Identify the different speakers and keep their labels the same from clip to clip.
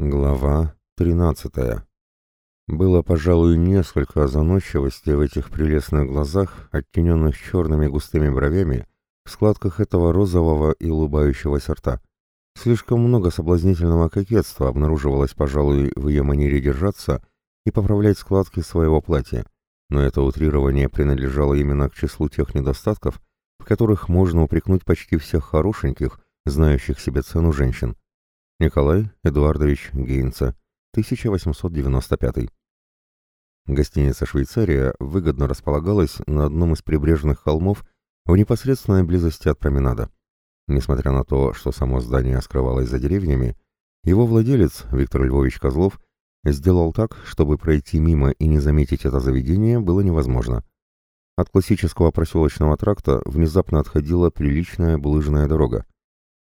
Speaker 1: Глава 13. Было, пожалуй, несколько заносчивости в этих прелестных глазах, оттененных черными густыми бровями, в складках этого розового и улыбающегося рта. Слишком много соблазнительного кокетства обнаруживалось, пожалуй, в ее манере держаться и поправлять складки своего платья, но это утрирование принадлежало именно к числу тех недостатков, в которых можно упрекнуть почти всех хорошеньких, знающих себе цену женщин. Николай Эдуардович Гейнца, 1895. Гостиница «Швейцария» выгодно располагалась на одном из прибрежных холмов в непосредственной близости от променада. Несмотря на то, что само здание скрывалось за деревьями, его владелец, Виктор Львович Козлов, сделал так, чтобы пройти мимо и не заметить это заведение было невозможно. От классического проселочного тракта внезапно отходила приличная булыжная дорога.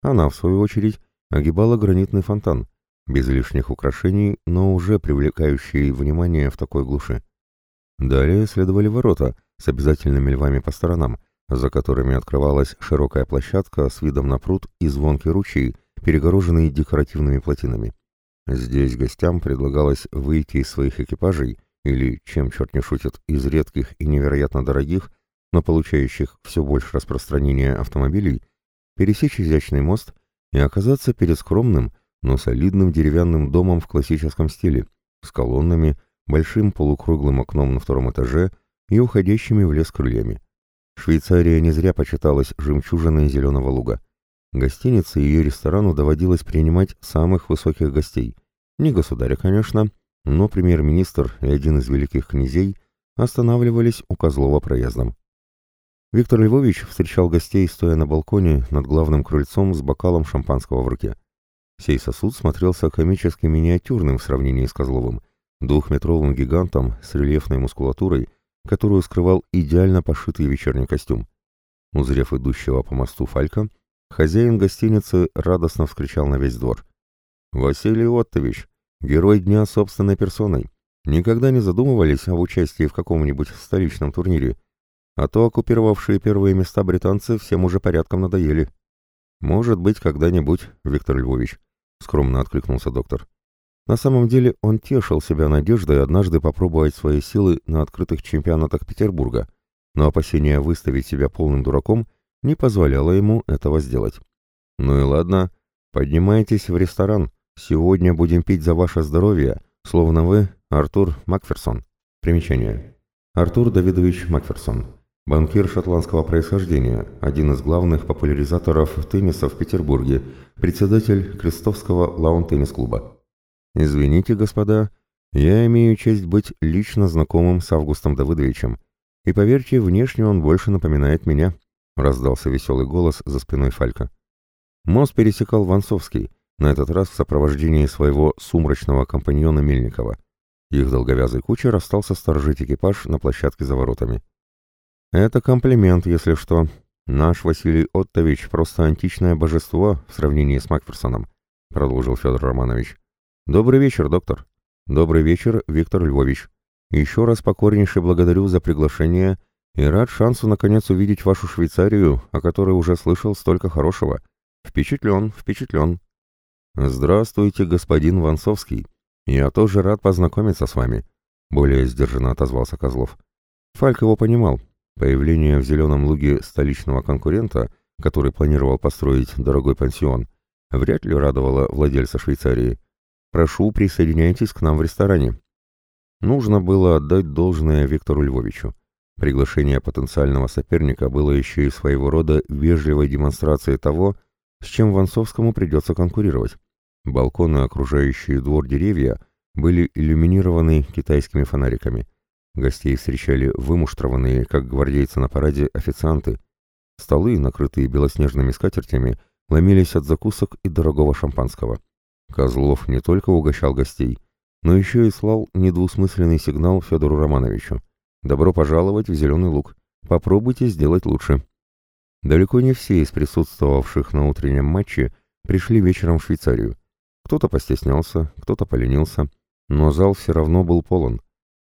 Speaker 1: Она, в свою очередь, огибала гранитный фонтан, без лишних украшений, но уже привлекающий внимание в такой глуши. Далее следовали ворота с обязательными львами по сторонам, за которыми открывалась широкая площадка с видом на пруд и звонкий ручей, перегороженный декоративными плотинами. Здесь гостям предлагалось выйти из своих экипажей или, чем черт не шутит, из редких и невероятно дорогих, но получающих все больше распространения автомобилей, пересечь изящный мост и оказаться перед скромным, но солидным деревянным домом в классическом стиле, с колоннами, большим полукруглым окном на втором этаже и уходящими в лес крыльями. Швейцария не зря почиталась жемчужиной зеленого луга. Гостинице и ее ресторану доводилось принимать самых высоких гостей. Не государя, конечно, но премьер-министр и один из великих князей останавливались у Козлова проездом. Виктор Львович встречал гостей, стоя на балконе над главным крыльцом с бокалом шампанского в руке. Сей сосуд смотрелся комически миниатюрным в сравнении с Козловым, двухметровым гигантом с рельефной мускулатурой, которую скрывал идеально пошитый вечерний костюм. Узрев идущего по мосту Фалька, хозяин гостиницы радостно вскричал на весь двор. «Василий Оттович, герой дня собственной персоной, никогда не задумывались о участии в каком-нибудь столичном турнире?» А то оккупировавшие первые места британцы всем уже порядком надоели. Может быть, когда-нибудь, Виктор Львович, скромно откликнулся доктор. На самом деле он тешил себя надеждой однажды попробовать свои силы на открытых чемпионатах Петербурга, но опасение выставить себя полным дураком не позволяло ему этого сделать. «Ну и ладно, поднимайтесь в ресторан. Сегодня будем пить за ваше здоровье, словно вы Артур Макферсон». Примечание. Артур Давидович Макферсон, Банкир шотландского происхождения, один из главных популяризаторов тенниса в Петербурге, председатель Крестовского лаун-теннис-клуба. «Извините, господа, я имею честь быть лично знакомым с Августом Давыдовичем, и поверьте, внешне он больше напоминает меня», — раздался веселый голос за спиной Фалька. Мост пересекал Ванцовский, на этот раз в сопровождении своего сумрачного компаньона Мельникова. Их долговязый кучер остался сторожить экипаж на площадке за воротами. «Это комплимент, если что. Наш Василий Оттович просто античное божество в сравнении с Макферсоном», — продолжил Федор Романович. «Добрый вечер, доктор». «Добрый вечер, Виктор Львович. Еще раз покорнейше благодарю за приглашение и рад шансу наконец увидеть вашу Швейцарию, о которой уже слышал столько хорошего. Впечатлен, впечатлен». «Здравствуйте, господин Ванцовский. Я тоже рад познакомиться с вами», — более сдержанно отозвался Козлов. Фальк его понимал, Появление в Зеленом Луге столичного конкурента, который планировал построить дорогой пансион, вряд ли радовало владельца Швейцарии. «Прошу, присоединяйтесь к нам в ресторане». Нужно было отдать должное Виктору Львовичу. Приглашение потенциального соперника было еще и своего рода вежливой демонстрацией того, с чем Ванцовскому придется конкурировать. Балконы, окружающие двор деревья, были иллюминированы китайскими фонариками. Гостей встречали вымуштрованные, как гвардейцы на параде, официанты. Столы, накрытые белоснежными скатертями, ломились от закусок и дорогого шампанского. Козлов не только угощал гостей, но еще и слал недвусмысленный сигнал Федору Романовичу. «Добро пожаловать в Зеленый Луг. Попробуйте сделать лучше». Далеко не все из присутствовавших на утреннем матче пришли вечером в Швейцарию. Кто-то постеснялся, кто-то поленился, но зал все равно был полон.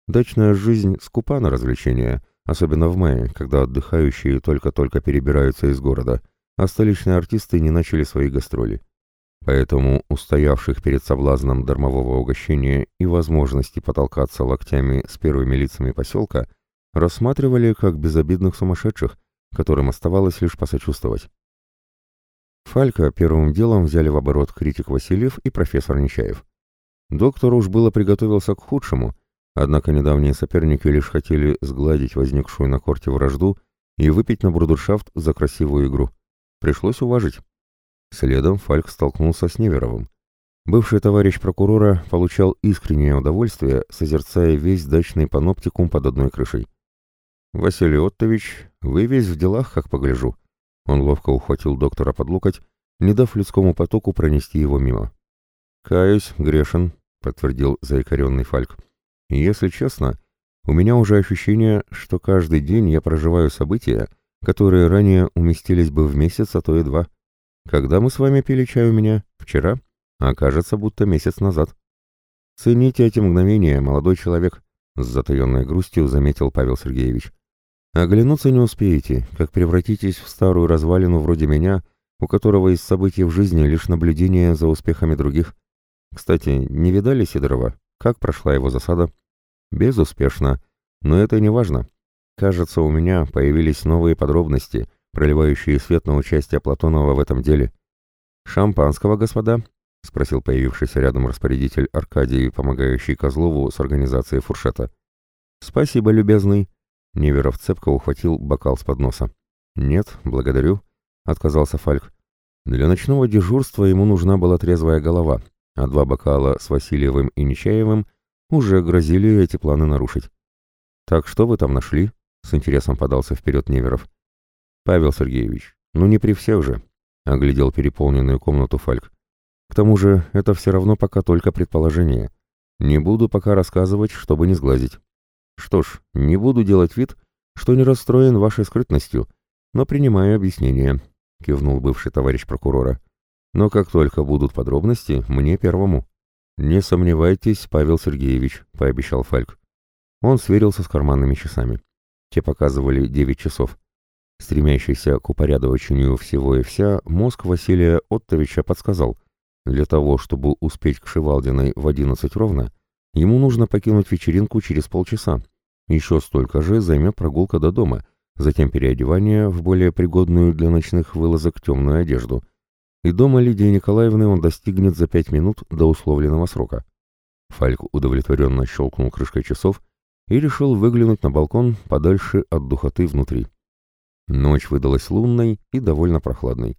Speaker 1: Дачная жизнь скупа на развлечения, особенно в мае, когда отдыхающие только-только перебираются из города, а столичные артисты не начали свои гастроли. Поэтому устоявших перед соблазном дармового угощения и возможности потолкаться локтями с первыми лицами поселка рассматривали как безобидных сумасшедших, которым оставалось лишь посочувствовать. Фалька первым делом взяли в оборот критик Васильев и профессор Нечаев. Доктор уж было приготовился к худшему, однако недавние соперники лишь хотели сгладить возникшую на корте вражду и выпить на брудершафт за красивую игру. Пришлось уважить. Следом Фальк столкнулся с Неверовым. Бывший товарищ прокурора получал искреннее удовольствие, созерцая весь дачный паноптикум под одной крышей. «Василий Оттович, вы весь в делах, как погляжу». Он ловко ухватил доктора под локоть, не дав людскому потоку пронести его мимо. «Каюсь, грешен», — подтвердил заикаренный Фальк. «Если честно, у меня уже ощущение, что каждый день я проживаю события, которые ранее уместились бы в месяц, а то и два. Когда мы с вами пили чай у меня? Вчера? А кажется, будто месяц назад. Цените эти мгновения, молодой человек», — с затаенной грустью заметил Павел Сергеевич. Оглянуться не успеете, как превратитесь в старую развалину вроде меня, у которого из событий в жизни лишь наблюдение за успехами других. Кстати, не видали Сидорова? Как прошла его засада? Безуспешно. Но это не важно. Кажется, у меня появились новые подробности, проливающие свет на участие Платонова в этом деле. «Шампанского, господа?» — спросил появившийся рядом распорядитель Аркадий, помогающий Козлову с организацией фуршета. «Спасибо, любезный», Неверов цепко ухватил бокал с подноса. «Нет, благодарю», — отказался Фальк. Для ночного дежурства ему нужна была трезвая голова, а два бокала с Васильевым и Нечаевым уже грозили эти планы нарушить. «Так что вы там нашли?» — с интересом подался вперед Неверов. «Павел Сергеевич, ну не при всех же», — оглядел переполненную комнату Фальк. «К тому же это все равно пока только предположение. Не буду пока рассказывать, чтобы не сглазить». Что ж, не буду делать вид, что не расстроен вашей скрытностью, но принимаю объяснение, кивнул бывший товарищ прокурора. Но как только будут подробности, мне первому. Не сомневайтесь, Павел Сергеевич, пообещал Фальк. Он сверился с карманными часами. Те показывали девять часов. Стремящийся к упорядочению всего и вся, мозг Василия Оттовича подсказал, для того, чтобы успеть к Шивалдиной в одиннадцать ровно, Ему нужно покинуть вечеринку через полчаса. Еще столько же займет прогулка до дома, затем переодевание в более пригодную для ночных вылазок темную одежду. И дома Лидии Николаевны он достигнет за пять минут до условленного срока. Фальк удовлетворенно щелкнул крышкой часов и решил выглянуть на балкон подальше от духоты внутри. Ночь выдалась лунной и довольно прохладной.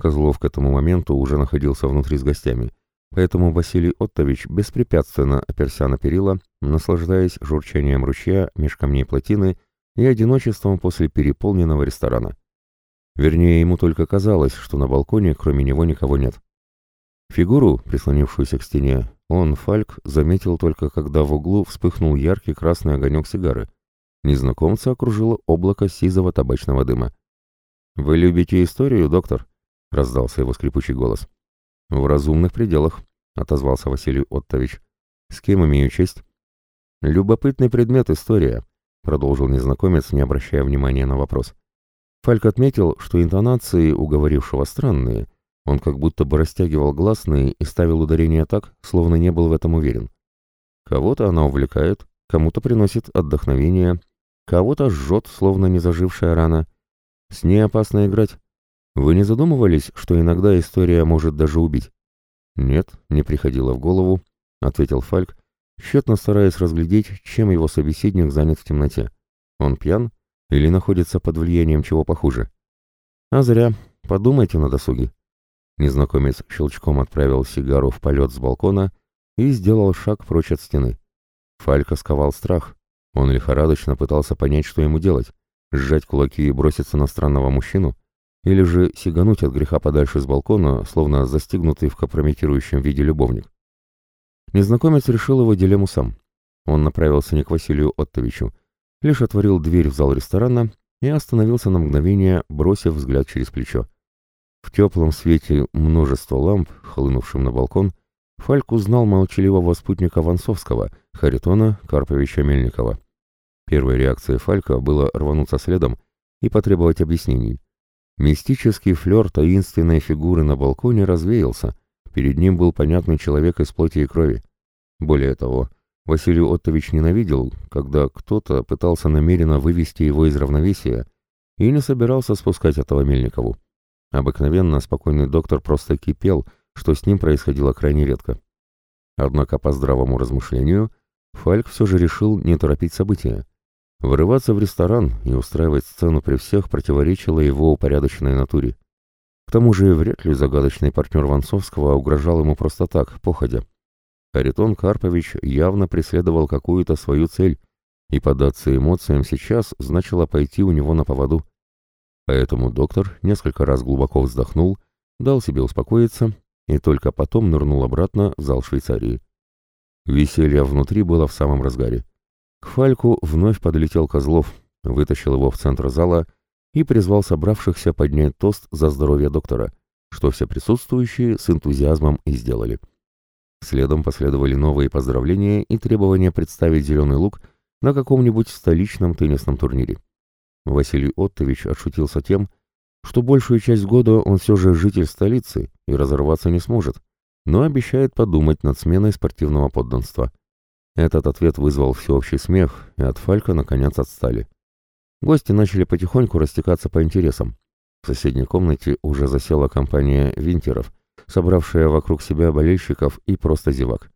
Speaker 1: Козлов к этому моменту уже находился внутри с гостями — Поэтому Василий Оттович беспрепятственно оперся на перила, наслаждаясь журчанием ручья меж камней плотины и одиночеством после переполненного ресторана. Вернее, ему только казалось, что на балконе кроме него никого нет. Фигуру, прислонившуюся к стене, он, Фальк, заметил только когда в углу вспыхнул яркий красный огонек сигары. Незнакомца окружило облако сизого табачного дыма. «Вы любите историю, доктор?» — раздался его скрипучий голос. «В разумных пределах», — отозвался Василий Оттович. «С кем имею честь?» «Любопытный предмет история», — продолжил незнакомец, не обращая внимания на вопрос. Фальк отметил, что интонации у говорившего странные. Он как будто бы растягивал гласные и ставил ударение так, словно не был в этом уверен. Кого-то она увлекает, кому-то приносит отдохновение, кого-то жжет, словно незажившая рана. С ней опасно играть. Вы не задумывались, что иногда история может даже убить? Нет, не приходило в голову, ответил Фальк, тщетно стараясь разглядеть, чем его собеседник занят в темноте. Он пьян или находится под влиянием чего похуже? А зря. Подумайте на досуге. Незнакомец щелчком отправил сигару в полет с балкона и сделал шаг прочь от стены. Фалька сковал страх. Он лихорадочно пытался понять, что ему делать. Сжать кулаки и броситься на странного мужчину? или же сигануть от греха подальше с балкона, словно застигнутый в компрометирующем виде любовник. Незнакомец решил его дилемму сам. Он направился не к Василию Оттовичу, лишь отворил дверь в зал ресторана и остановился на мгновение, бросив взгляд через плечо. В теплом свете множества ламп, хлынувшим на балкон, Фальк узнал молчаливого спутника Ванцовского, Харитона Карповича Мельникова. Первой реакцией Фалька было рвануться следом и потребовать объяснений. Мистический флер таинственной фигуры на балконе развеялся, Перед ним был понятный человек из плоти и крови. Более того, Василий Оттович ненавидел, когда кто-то пытался намеренно вывести его из равновесия и не собирался спускать этого Мельникову. Обыкновенно спокойный доктор просто кипел, что с ним происходило крайне редко. Однако по здравому размышлению Фальк все же решил не торопить события. Вырываться в ресторан и устраивать сцену при всех противоречило его упорядоченной натуре. К тому же вряд ли загадочный партнер Ванцовского угрожал ему просто так, походя. Харитон Карпович явно преследовал какую-то свою цель, и поддаться эмоциям сейчас значило пойти у него на поводу. Поэтому доктор несколько раз глубоко вздохнул, дал себе успокоиться и только потом нырнул обратно в зал Швейцарии. Веселье внутри было в самом разгаре. К Фальку вновь подлетел Козлов, вытащил его в центр зала и призвал собравшихся поднять тост за здоровье доктора, что все присутствующие с энтузиазмом и сделали. Следом последовали новые поздравления и требования представить «Зеленый лук» на каком-нибудь столичном теннисном турнире. Василий Оттович отшутился тем, что большую часть года он все же житель столицы и разорваться не сможет, но обещает подумать над сменой спортивного подданства. Этот ответ вызвал всеобщий смех, и от Фалька наконец отстали. Гости начали потихоньку растекаться по интересам. В соседней комнате уже засела компания «Винтеров», собравшая вокруг себя болельщиков и просто зевак.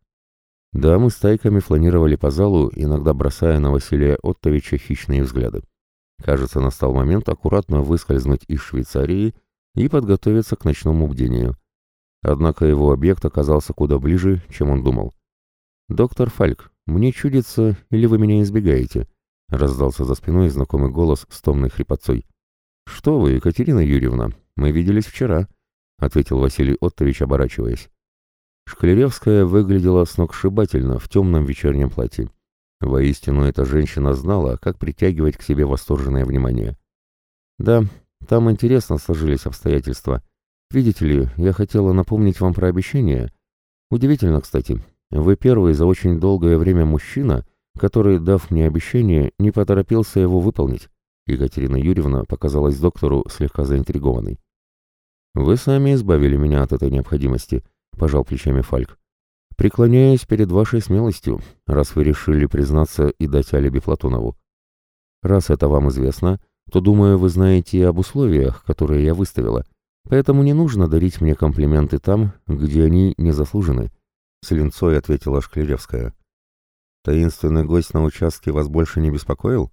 Speaker 1: Дамы стайками фланировали по залу, иногда бросая на Василия Оттовича хищные взгляды. Кажется, настал момент аккуратно выскользнуть из Швейцарии и подготовиться к ночному бдению. Однако его объект оказался куда ближе, чем он думал. «Доктор Фальк, мне чудится, или вы меня избегаете?» — раздался за спиной знакомый голос с томной хрипотцой. «Что вы, Екатерина Юрьевна, мы виделись вчера», — ответил Василий Оттович, оборачиваясь. Шклеревская выглядела сногсшибательно в темном вечернем платье. Воистину, эта женщина знала, как притягивать к себе восторженное внимание. «Да, там интересно сложились обстоятельства. Видите ли, я хотела напомнить вам про обещание. Удивительно, кстати, вы первый за очень долгое время мужчина, который, дав мне обещание, не поторопился его выполнить». Екатерина Юрьевна показалась доктору слегка заинтригованной. «Вы сами избавили меня от этой необходимости», — пожал плечами Фальк. «Преклоняюсь перед вашей смелостью, раз вы решили признаться и дать алиби Платонову. Раз это вам известно, то, думаю, вы знаете и об условиях, которые я выставила, поэтому не нужно дарить мне комплименты там, где они не заслужены», — с линцой ответила Шклеревская. «Таинственный гость на участке вас больше не беспокоил?»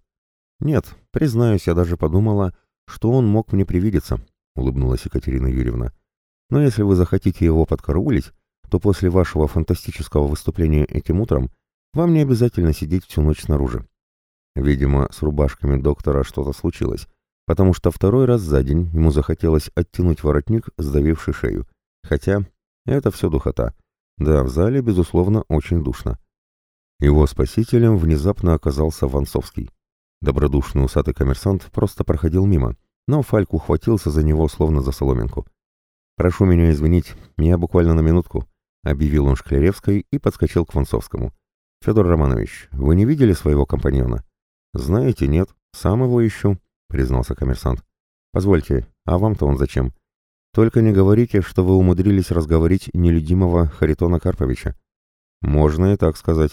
Speaker 1: «Нет, признаюсь, я даже подумала, что он мог мне привидеться», — улыбнулась Екатерина Юрьевна. «Но если вы захотите его подкараулить, то после вашего фантастического выступления этим утром вам не обязательно сидеть всю ночь снаружи. Видимо, с рубашками доктора что-то случилось, потому что второй раз за день ему захотелось оттянуть воротник, сдавивший шею. Хотя это все духота. Да, в зале, безусловно, очень душно. Его спасителем внезапно оказался Ванцовский. Добродушный усатый коммерсант просто проходил мимо, но Фальк ухватился за него словно за соломинку. «Прошу меня извинить, я буквально на минутку», — объявил он Шкляревской и подскочил к Вонцовскому. «Федор Романович, вы не видели своего компаньона?» «Знаете, нет, сам его ищу», — признался коммерсант. «Позвольте, а вам-то он зачем? Только не говорите, что вы умудрились разговорить нелюдимого Харитона Карповича». «Можно и так сказать.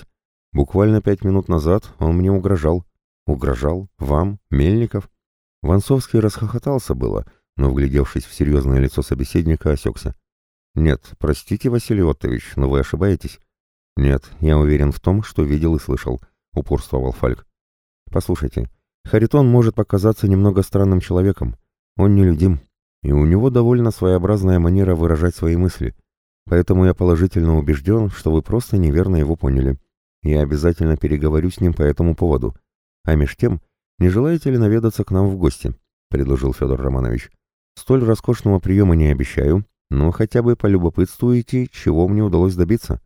Speaker 1: Буквально пять минут назад он мне угрожал». «Угрожал? Вам? Мельников?» Ванцовский расхохотался было, но, вглядевшись в серьезное лицо собеседника, осекся. «Нет, простите, Василий Оттович, но вы ошибаетесь». «Нет, я уверен в том, что видел и слышал», — упорствовал Фальк. «Послушайте, Харитон может показаться немного странным человеком. Он нелюдим, и у него довольно своеобразная манера выражать свои мысли. Поэтому я положительно убежден, что вы просто неверно его поняли. Я обязательно переговорю с ним по этому поводу. А меж тем, «Не желаете ли наведаться к нам в гости?» — предложил Федор Романович. «Столь роскошного приема не обещаю, но хотя бы полюбопытствуете, чего мне удалось добиться».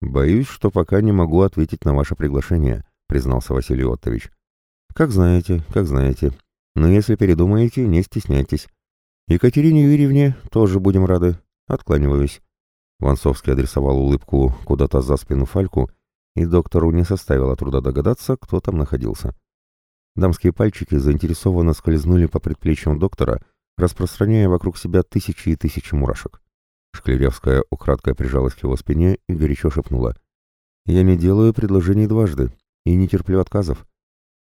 Speaker 1: «Боюсь, что пока не могу ответить на ваше приглашение», — признался Василий Оттович. «Как знаете, как знаете. Но если передумаете, не стесняйтесь. Екатерине Юрьевне тоже будем рады. Откланиваюсь». Ванцовский адресовал улыбку куда-то за спину Фальку, и доктору не составило труда догадаться, кто там находился. Дамские пальчики заинтересованно скользнули по предплечьям доктора, распространяя вокруг себя тысячи и тысячи мурашек. Шклеревская украдкой прижалась к его спине и горячо шепнула. «Я не делаю предложений дважды и не терплю отказов».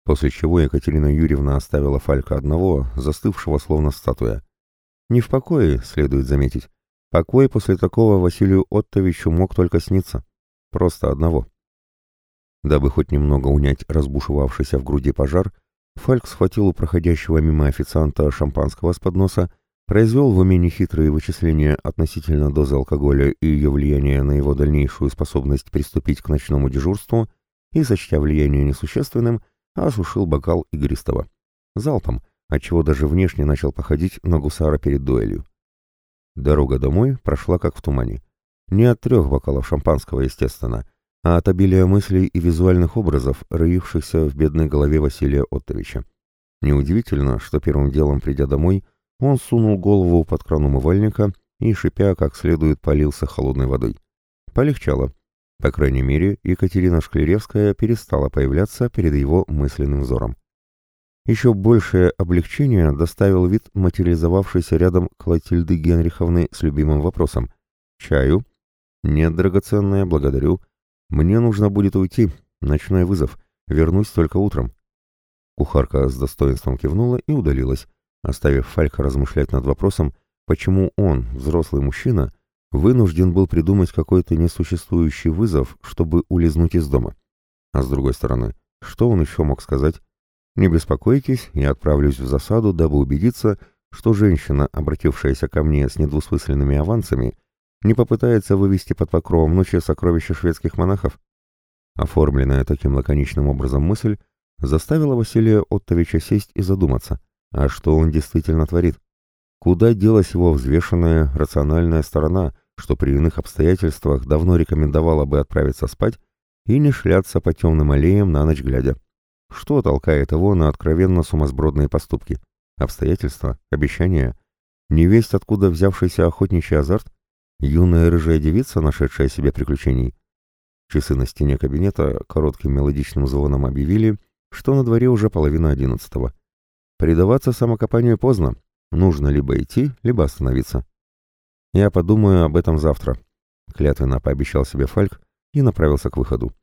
Speaker 1: После чего Екатерина Юрьевна оставила Фалька одного, застывшего словно статуя. Не в покое, следует заметить. Покой после такого Василию Оттовичу мог только сниться. Просто одного. Дабы хоть немного унять разбушевавшийся в груди пожар, Фальк схватил у проходящего мимо официанта шампанского с подноса произвел в уме нехитрые вычисления относительно дозы алкоголя и ее влияния на его дальнейшую способность приступить к ночному дежурству и, сочтя влияние несущественным, осушил бокал игристого. Залпом, отчего даже внешне начал походить на гусара перед дуэлью. Дорога домой прошла как в тумане. Не от трех бокалов шампанского, естественно, а от обилия мыслей и визуальных образов, роившихся в бедной голове Василия Оттовича. Неудивительно, что первым делом, придя домой, он сунул голову под кран умывальника и, шипя, как следует, полился холодной водой. Полегчало. По крайней мере, Екатерина Шклеревская перестала появляться перед его мысленным взором. Еще большее облегчение доставил вид материализовавшейся рядом Клотильды Генриховны с любимым вопросом. «Чаю?» «Нет, драгоценная, благодарю. Мне нужно будет уйти. Ночной вызов. Вернусь только утром». Кухарка с достоинством кивнула и удалилась, оставив Фалька размышлять над вопросом, почему он, взрослый мужчина, вынужден был придумать какой-то несуществующий вызов, чтобы улизнуть из дома. А с другой стороны, что он еще мог сказать? «Не беспокойтесь, я отправлюсь в засаду, дабы убедиться, что женщина, обратившаяся ко мне с недвусмысленными авансами, не попытается вывести под покровом ночи сокровища шведских монахов?» Оформленная таким лаконичным образом мысль заставила Василия Оттовича сесть и задуматься. А что он действительно творит? Куда делась его взвешенная, рациональная сторона, что при иных обстоятельствах давно рекомендовала бы отправиться спать и не шляться по темным аллеям на ночь глядя? Что толкает его на откровенно сумасбродные поступки? Обстоятельства? Обещания? Невесть, откуда взявшийся охотничий азарт? Юная рыжая девица, нашедшая себе приключений? Часы на стене кабинета коротким мелодичным звоном объявили, что на дворе уже половина одиннадцатого. Предаваться самокопанию поздно. Нужно либо идти, либо остановиться. Я подумаю об этом завтра, клятвенно пообещал себе Фальк и направился к выходу.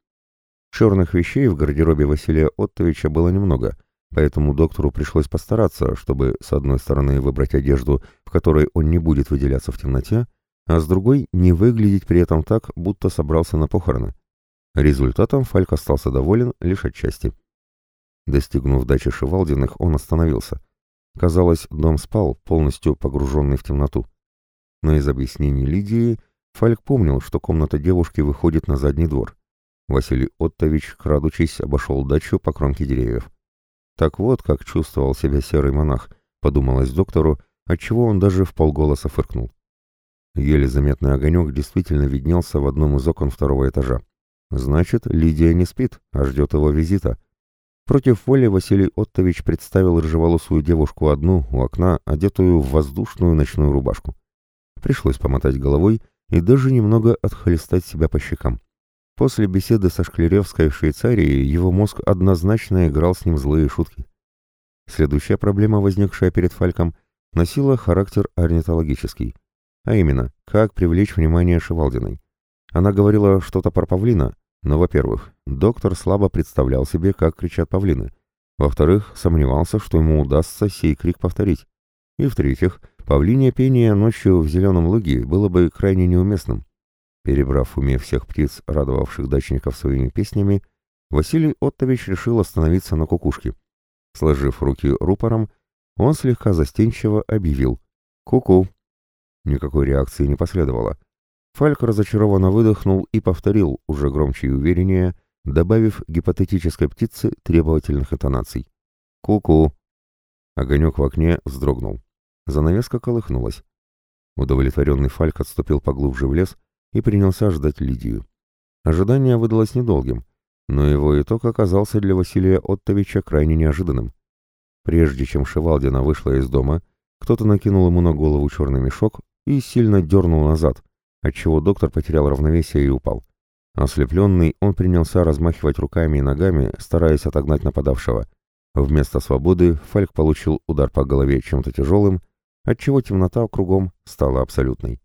Speaker 1: Черных вещей в гардеробе Василия Оттовича было немного, поэтому доктору пришлось постараться, чтобы с одной стороны выбрать одежду, в которой он не будет выделяться в темноте, а с другой не выглядеть при этом так, будто собрался на похороны. Результатом Фальк остался доволен лишь отчасти. Достигнув дачи Шевалдиных, он остановился. Казалось, дом спал, полностью погруженный в темноту. Но из объяснений Лидии Фальк помнил, что комната девушки выходит на задний двор. Василий Оттович, крадучись, обошел дачу по кромке деревьев. Так вот, как чувствовал себя серый монах, подумалось доктору, отчего он даже в полголоса фыркнул. Еле заметный огонек действительно виднелся в одном из окон второго этажа. Значит, Лидия не спит, а ждет его визита. Против воли Василий Оттович представил рыжеволосую девушку одну у окна, одетую в воздушную ночную рубашку. Пришлось помотать головой и даже немного отхлестать себя по щекам. После беседы со Шклеревской в Швейцарии его мозг однозначно играл с ним злые шутки. Следующая проблема, возникшая перед Фальком, носила характер орнитологический. А именно, как привлечь внимание Шевалдиной. Она говорила что-то про павлина, но, во-первых, доктор слабо представлял себе, как кричат павлины. Во-вторых, сомневался, что ему удастся сей крик повторить. И, в-третьих, павлинье пение ночью в зеленом луге было бы крайне неуместным. Перебрав в уме всех птиц, радовавших дачников своими песнями, Василий Оттович решил остановиться на кукушке. Сложив руки рупором, он слегка застенчиво объявил «Ку-ку». Никакой реакции не последовало. Фальк разочарованно выдохнул и повторил, уже громче и увереннее, добавив гипотетической птице требовательных интонаций. «Ку-ку!» Огонек в окне вздрогнул. Занавеска колыхнулась. Удовлетворенный Фальк отступил поглубже в лес и принялся ждать Лидию. Ожидание выдалось недолгим, но его итог оказался для Василия Оттовича крайне неожиданным. Прежде чем Шевалдина вышла из дома, кто-то накинул ему на голову черный мешок и сильно дернул назад, отчего доктор потерял равновесие и упал. Ослепленный, он принялся размахивать руками и ногами, стараясь отогнать нападавшего. Вместо свободы Фальк получил удар по голове чем-то тяжелым, отчего темнота кругом стала абсолютной.